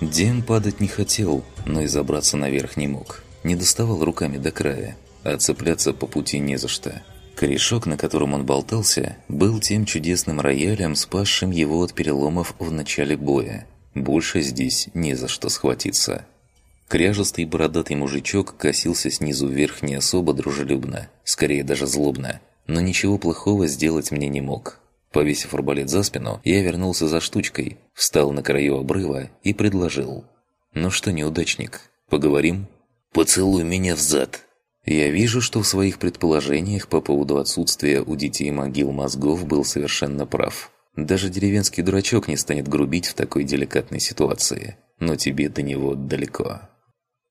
Дем падать не хотел, но и забраться наверх не мог. Не доставал руками до края, а цепляться по пути не за что. Корешок, на котором он болтался, был тем чудесным роялем, спасшим его от переломов в начале боя. Больше здесь не за что схватиться. Кряжестый бородатый мужичок косился снизу вверх не особо дружелюбно, скорее даже злобно, но ничего плохого сделать мне не мог. Повесив арбалет за спину, я вернулся за штучкой, встал на краю обрыва и предложил. «Ну что, неудачник, поговорим?» «Поцелуй меня в зад!» Я вижу, что в своих предположениях по поводу отсутствия у детей могил мозгов был совершенно прав. Даже деревенский дурачок не станет грубить в такой деликатной ситуации. Но тебе до него далеко.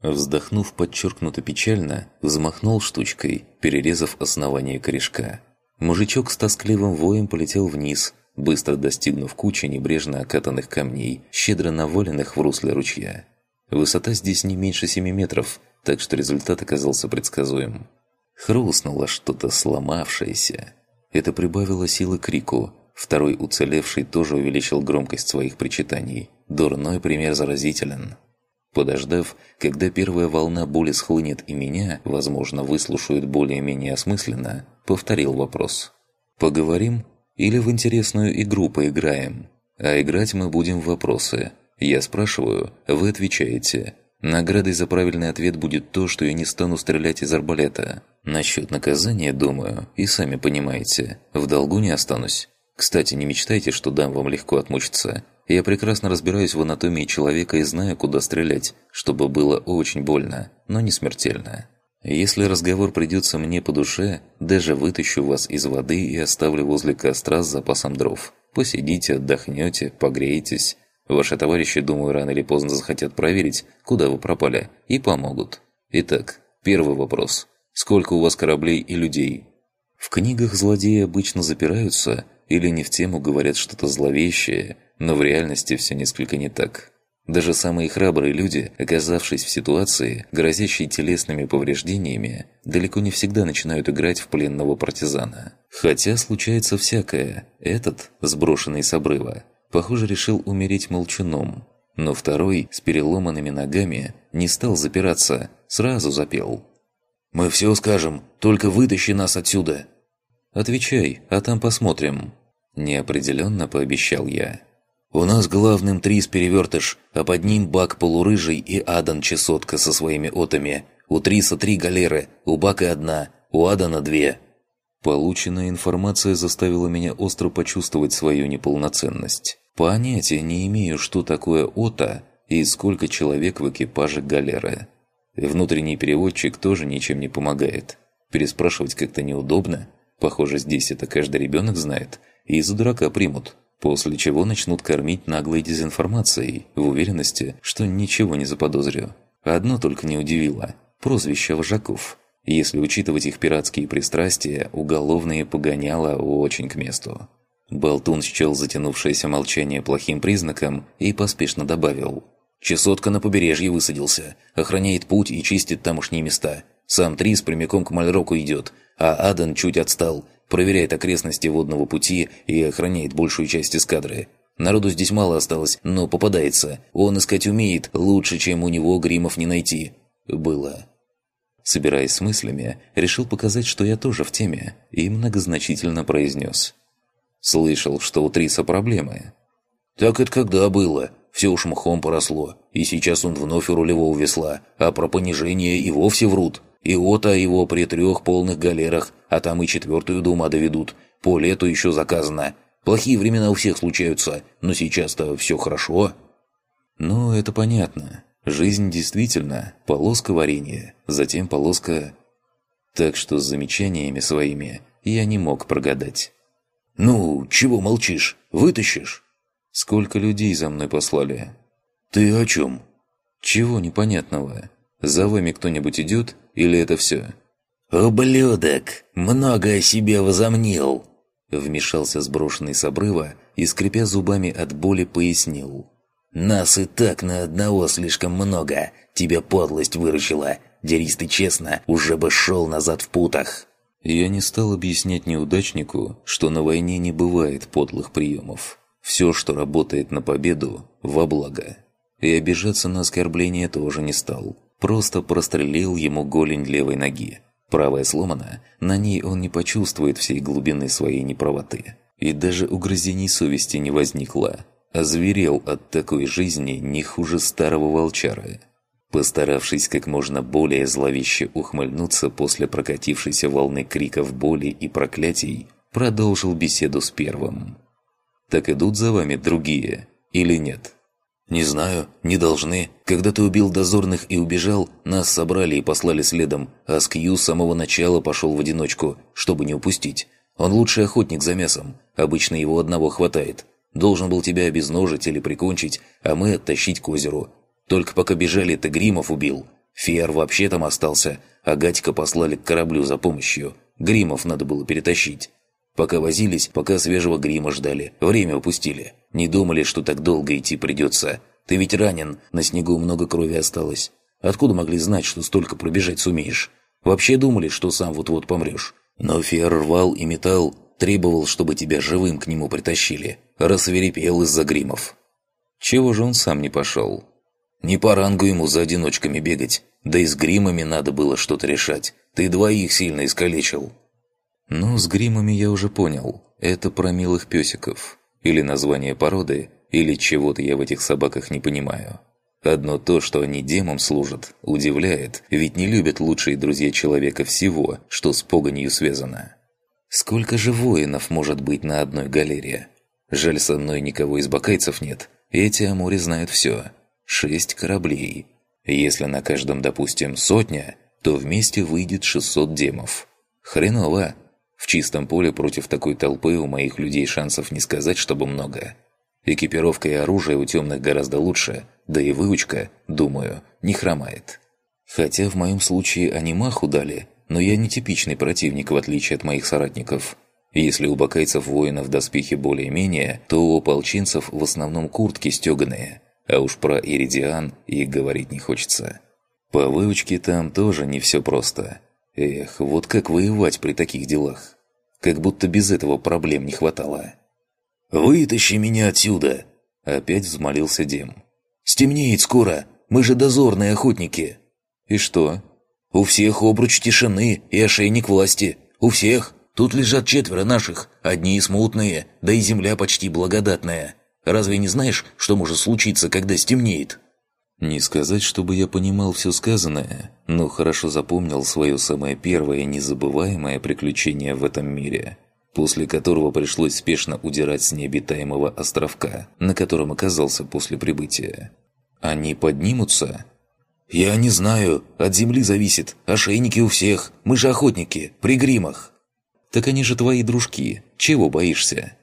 Вздохнув подчеркнуто печально, взмахнул штучкой, перерезав основание корешка. Мужичок с тоскливым воем полетел вниз, быстро достигнув кучи небрежно окатанных камней, щедро наваленных в русле ручья. Высота здесь не меньше семи метров, так что результат оказался предсказуем. Хрустнуло что-то сломавшееся. Это прибавило силы крику. Второй уцелевший тоже увеличил громкость своих причитаний. Дурной пример заразителен. Подождав, когда первая волна боли схлынет и меня, возможно, выслушают более-менее осмысленно, повторил вопрос. «Поговорим? Или в интересную игру поиграем? А играть мы будем в вопросы. Я спрашиваю, вы отвечаете. Наградой за правильный ответ будет то, что я не стану стрелять из арбалета. Насчет наказания, думаю, и сами понимаете, в долгу не останусь. Кстати, не мечтайте, что дам вам легко отмучиться. Я прекрасно разбираюсь в анатомии человека и знаю, куда стрелять, чтобы было очень больно, но не смертельно. Если разговор придется мне по душе, даже вытащу вас из воды и оставлю возле костра с запасом дров. Посидите, отдохнете, погреетесь. Ваши товарищи, думаю, рано или поздно захотят проверить, куда вы пропали, и помогут. Итак, первый вопрос. Сколько у вас кораблей и людей? В книгах злодеи обычно запираются или не в тему говорят что-то зловещее – но в реальности все несколько не так. Даже самые храбрые люди, оказавшись в ситуации, грозящей телесными повреждениями, далеко не всегда начинают играть в пленного партизана. Хотя случается всякое. Этот, сброшенный с обрыва, похоже, решил умереть молчуном. Но второй, с переломанными ногами, не стал запираться, сразу запел. «Мы все скажем, только вытащи нас отсюда!» «Отвечай, а там посмотрим», – неопределенно пообещал я. У нас главным Трис Перевертыш, а под ним Бак Полурыжий и Адан Чесотка со своими отами. У Триса три галеры, у Бака одна, у Адана две. Полученная информация заставила меня остро почувствовать свою неполноценность. Понятия не имею, что такое ота и сколько человек в экипаже галеры. Внутренний переводчик тоже ничем не помогает. Переспрашивать как-то неудобно. Похоже, здесь это каждый ребенок знает. И за дурака примут. После чего начнут кормить наглой дезинформацией, в уверенности, что ничего не заподозрю. Одно только не удивило – прозвище вожаков. Если учитывать их пиратские пристрастия, уголовные погоняло очень к месту. Болтун счел затянувшееся молчание плохим признаком и поспешно добавил. «Чесотка на побережье высадился, охраняет путь и чистит тамошние места. Сам Трис прямиком к Мальроку идет, а Адан чуть отстал, проверяет окрестности водного пути и охраняет большую часть эскадры. Народу здесь мало осталось, но попадается. Он искать умеет, лучше, чем у него гримов не найти. Было. Собираясь с мыслями, решил показать, что я тоже в теме, и многозначительно произнес. «Слышал, что у Триса проблемы». «Так это когда было? Все уж мхом поросло, и сейчас он вновь у рулевого весла, а про понижение и вовсе врут». И Ота его при трех полных галерах, а там и четвертую до ума доведут. По лету еще заказано. Плохие времена у всех случаются, но сейчас-то все хорошо». «Ну, это понятно. Жизнь действительно полоска варенья, затем полоска...» Так что с замечаниями своими я не мог прогадать. «Ну, чего молчишь? Вытащишь?» «Сколько людей за мной послали?» «Ты о чем?» «Чего непонятного? За вами кто-нибудь идет или это все?» «Ублюдок! Много о себе возомнил!» Вмешался сброшенный с обрыва и, скрипя зубами от боли, пояснил. «Нас и так на одного слишком много. Тебя подлость выручила. Дерись ты честно, уже бы шел назад в путах». Я не стал объяснять неудачнику, что на войне не бывает подлых приемов. Все, что работает на победу, во благо. И обижаться на оскорбление тоже не стал. Просто прострелил ему голень левой ноги. Правая сломана, на ней он не почувствует всей глубины своей неправоты. И даже угрызений совести не возникло. Озверел от такой жизни не хуже старого волчара. Постаравшись как можно более зловеще ухмыльнуться после прокатившейся волны криков боли и проклятий, продолжил беседу с первым. «Так идут за вами другие или нет?» «Не знаю, не должны. Когда ты убил дозорных и убежал, нас собрали и послали следом, а Скью с самого начала пошел в одиночку, чтобы не упустить. Он лучший охотник за мясом, обычно его одного хватает. Должен был тебя обезножить или прикончить, а мы оттащить к озеру. Только пока бежали, ты Гримов убил. Фиар вообще там остался, а Гатика послали к кораблю за помощью. Гримов надо было перетащить. Пока возились, пока свежего грима ждали, время упустили. Не думали, что так долго идти придется. Ты ведь ранен, на снегу много крови осталось. Откуда могли знать, что столько пробежать сумеешь? Вообще думали, что сам вот-вот помрешь. Но Фиар рвал и металл, требовал, чтобы тебя живым к нему притащили. Рассверепел из-за гримов. Чего же он сам не пошел? Не по рангу ему за одиночками бегать. Да и с гримами надо было что-то решать. Ты двоих сильно искалечил. Ну, с гримами я уже понял. Это про милых песиков. Или название породы, или чего-то я в этих собаках не понимаю. Одно то, что они демам служат, удивляет, ведь не любят лучшие друзья человека всего, что с погонью связано. Сколько же воинов может быть на одной галере? Жаль, со мной никого из бакайцев нет. Эти о море знают все. Шесть кораблей. Если на каждом, допустим, сотня, то вместе выйдет 600 демов. Хреново. В чистом поле против такой толпы у моих людей шансов не сказать, чтобы много. Экипировка и оружие у темных гораздо лучше, да и выучка, думаю, не хромает. Хотя в моем случае они маху дали, но я не типичный противник, в отличие от моих соратников. Если у бакайцев воинов доспехи более-менее, то у ополченцев в основном куртки стеганые, а уж про Иридиан и говорить не хочется. По выучке там тоже не все просто – Эх, вот как воевать при таких делах? Как будто без этого проблем не хватало. «Вытащи меня отсюда!» Опять взмолился Дем. «Стемнеет скоро! Мы же дозорные охотники!» «И что?» «У всех обруч тишины и ошейник власти. У всех! Тут лежат четверо наших, одни смутные, да и земля почти благодатная. Разве не знаешь, что может случиться, когда стемнеет?» Не сказать, чтобы я понимал все сказанное, но хорошо запомнил свое самое первое незабываемое приключение в этом мире, после которого пришлось спешно удирать с необитаемого островка, на котором оказался после прибытия. Они поднимутся? «Я не знаю, от земли зависит, ошейники у всех, мы же охотники, при гримах». «Так они же твои дружки, чего боишься?»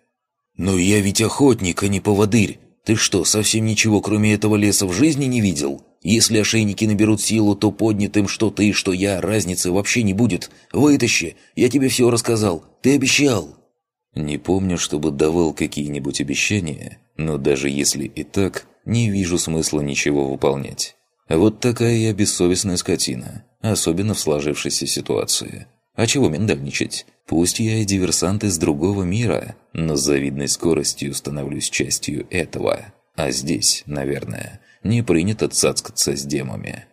«Ну я ведь охотник, а не поводырь, ты что, совсем ничего кроме этого леса в жизни не видел? Если ошейники наберут силу, то поднятым что ты, что я, разницы вообще не будет. Вытащи, я тебе все рассказал, ты обещал». Не помню, чтобы давал какие-нибудь обещания, но даже если и так, не вижу смысла ничего выполнять. Вот такая я бессовестная скотина, особенно в сложившейся ситуации. А чего миндальничать? Пусть я и диверсант из другого мира, но с завидной скоростью становлюсь частью этого. А здесь, наверное, не принято цацкаться с демами.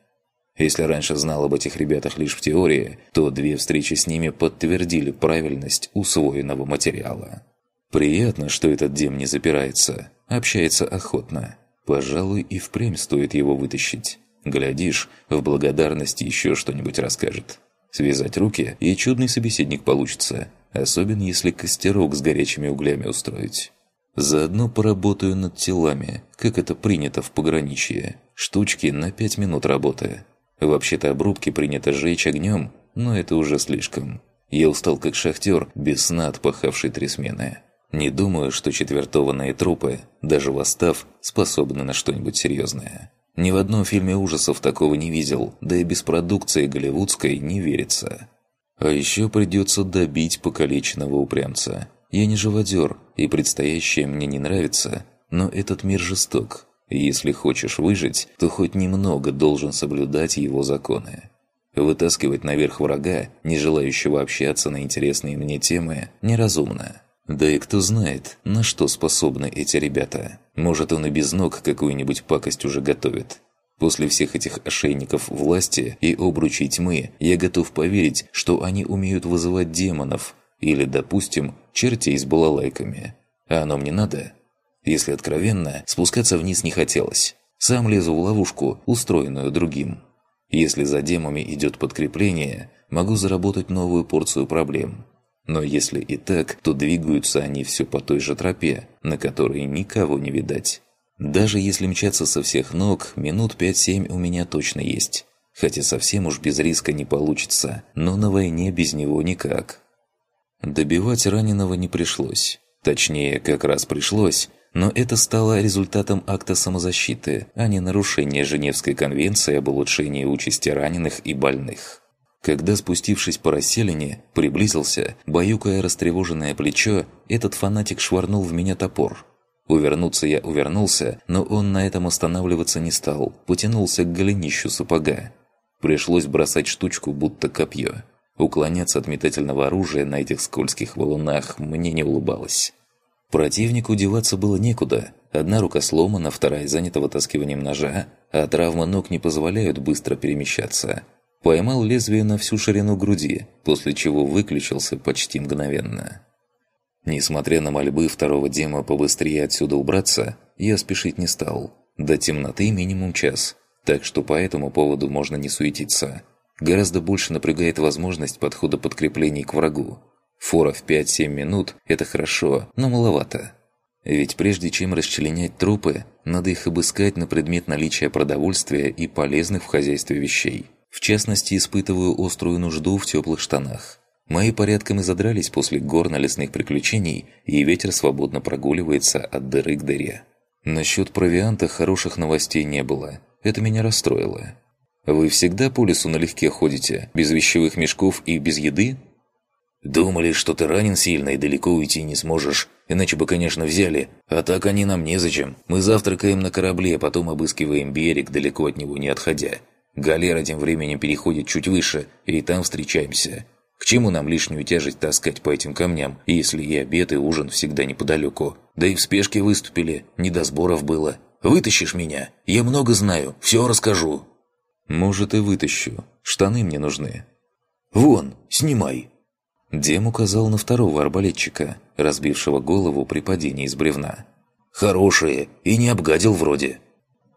Если раньше знал об этих ребятах лишь в теории, то две встречи с ними подтвердили правильность усвоенного материала. Приятно, что этот дем не запирается, общается охотно. Пожалуй, и впрямь стоит его вытащить. Глядишь, в благодарность еще что-нибудь расскажет. Связать руки, и чудный собеседник получится, особенно если костерок с горячими углями устроить. Заодно поработаю над телами, как это принято в пограничье. Штучки на пять минут работы. Вообще-то обрубки принято сжечь огнем, но это уже слишком. Я устал как шахтер, без сна отпахавший три смены. Не думаю, что четвертованные трупы, даже восстав, способны на что-нибудь серьезное. Ни в одном фильме ужасов такого не видел, да и без продукции голливудской не верится. А еще придется добить покалеченного упрямца. Я не живодер, и предстоящее мне не нравится, но этот мир жесток. Если хочешь выжить, то хоть немного должен соблюдать его законы. Вытаскивать наверх врага, не желающего общаться на интересные мне темы, неразумно. Да и кто знает, на что способны эти ребята. Может, он и без ног какую-нибудь пакость уже готовит. После всех этих ошейников власти и обручей тьмы я готов поверить, что они умеют вызывать демонов или, допустим, чертей с балалайками. А оно мне надо? Если откровенно, спускаться вниз не хотелось. Сам лезу в ловушку, устроенную другим. Если за демами идет подкрепление, могу заработать новую порцию проблем. Но если и так, то двигаются они все по той же тропе, на которой никого не видать. Даже если мчаться со всех ног, минут 5-7 у меня точно есть. Хотя совсем уж без риска не получится, но на войне без него никак. Добивать раненого не пришлось. Точнее, как раз пришлось, но это стало результатом акта самозащиты, а не нарушения Женевской конвенции об улучшении участи раненых и больных. Когда, спустившись по расселине, приблизился, баюкая растревоженное плечо, этот фанатик швырнул в меня топор. Увернуться я увернулся, но он на этом останавливаться не стал, потянулся к голенищу сапога. Пришлось бросать штучку, будто копье. Уклоняться от метательного оружия на этих скользких валунах мне не улыбалось. Противнику деваться было некуда. Одна рука сломана, вторая занята вытаскиванием ножа, а травмы ног не позволяют быстро перемещаться – Поймал лезвие на всю ширину груди, после чего выключился почти мгновенно. Несмотря на мольбы второго дема побыстрее отсюда убраться, я спешить не стал. До темноты минимум час, так что по этому поводу можно не суетиться. Гораздо больше напрягает возможность подхода подкреплений к врагу. Фора в 5-7 минут – это хорошо, но маловато. Ведь прежде чем расчленять трупы, надо их обыскать на предмет наличия продовольствия и полезных в хозяйстве вещей. В частности, испытываю острую нужду в теплых штанах. Мои порядком и задрались после горно-лесных приключений, и ветер свободно прогуливается от дыры к дыре. Насчет провианта хороших новостей не было. Это меня расстроило. «Вы всегда по лесу налегке ходите, без вещевых мешков и без еды?» «Думали, что ты ранен сильно и далеко уйти не сможешь, иначе бы, конечно, взяли. А так они нам незачем. Мы завтракаем на корабле, потом обыскиваем берег, далеко от него не отходя. Галера тем временем переходит чуть выше, и там встречаемся. К чему нам лишнюю тяжесть таскать по этим камням, если и обед, и ужин всегда неподалеку? Да и в спешке выступили, не до сборов было. Вытащишь меня? Я много знаю, все расскажу». «Может, и вытащу. Штаны мне нужны». «Вон, снимай». Дем указал на второго арбалетчика, разбившего голову при падении из бревна. «Хорошие, и не обгадил вроде».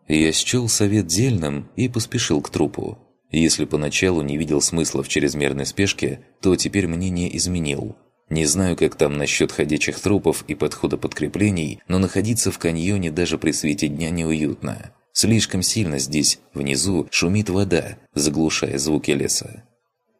Я счел совет дельным и поспешил к трупу. Если поначалу не видел смысла в чрезмерной спешке, то теперь мнение изменил. Не знаю, как там насчет ходячих трупов и подхода подкреплений, но находиться в каньоне даже при свете дня неуютно. Слишком сильно здесь, внизу, шумит вода, заглушая звуки леса.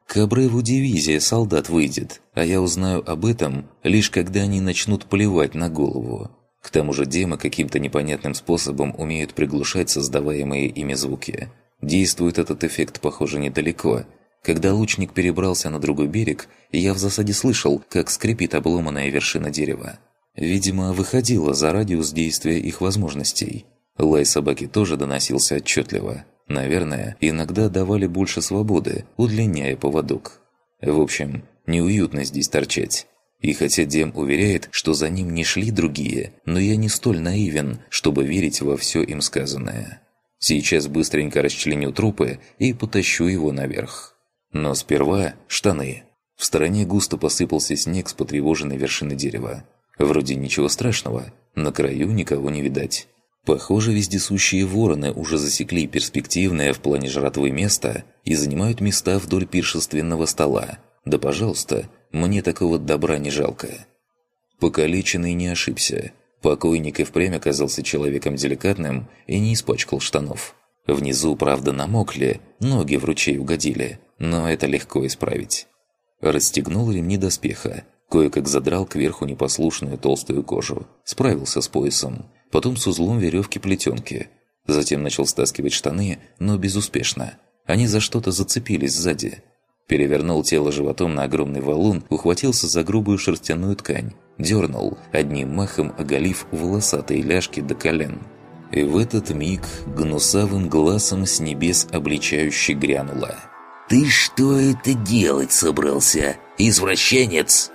К обрыву дивизия солдат выйдет, а я узнаю об этом, лишь когда они начнут плевать на голову. К тому же демы каким-то непонятным способом умеют приглушать создаваемые ими звуки. Действует этот эффект, похоже, недалеко. Когда лучник перебрался на другой берег, я в засаде слышал, как скрипит обломанная вершина дерева. Видимо, выходила за радиус действия их возможностей. Лай собаки тоже доносился отчетливо. Наверное, иногда давали больше свободы, удлиняя поводок. В общем, неуютно здесь торчать. И хотя Дем уверяет, что за ним не шли другие, но я не столь наивен, чтобы верить во все им сказанное. Сейчас быстренько расчленю трупы и потащу его наверх. Но сперва штаны. В стороне густо посыпался снег с потревоженной вершины дерева. Вроде ничего страшного, на краю никого не видать. Похоже, вездесущие вороны уже засекли перспективное в плане жратвы место и занимают места вдоль пиршественного стола. Да пожалуйста, мне такого добра не жалко. Покалеченный не ошибся. Покойник и впрямь оказался человеком деликатным и не испачкал штанов. Внизу, правда, намокли, ноги в ручей угодили, но это легко исправить. Расстегнул ремни доспеха, кое-как задрал кверху непослушную толстую кожу, справился с поясом, потом с узлом веревки плетенки. Затем начал стаскивать штаны, но безуспешно. Они за что-то зацепились сзади – Перевернул тело животом на огромный валун, ухватился за грубую шерстяную ткань, дернул, одним махом оголив волосатые ляжки до колен. И в этот миг гнусавым глазом с небес обличающе грянуло. «Ты что это делать собрался, извращенец?»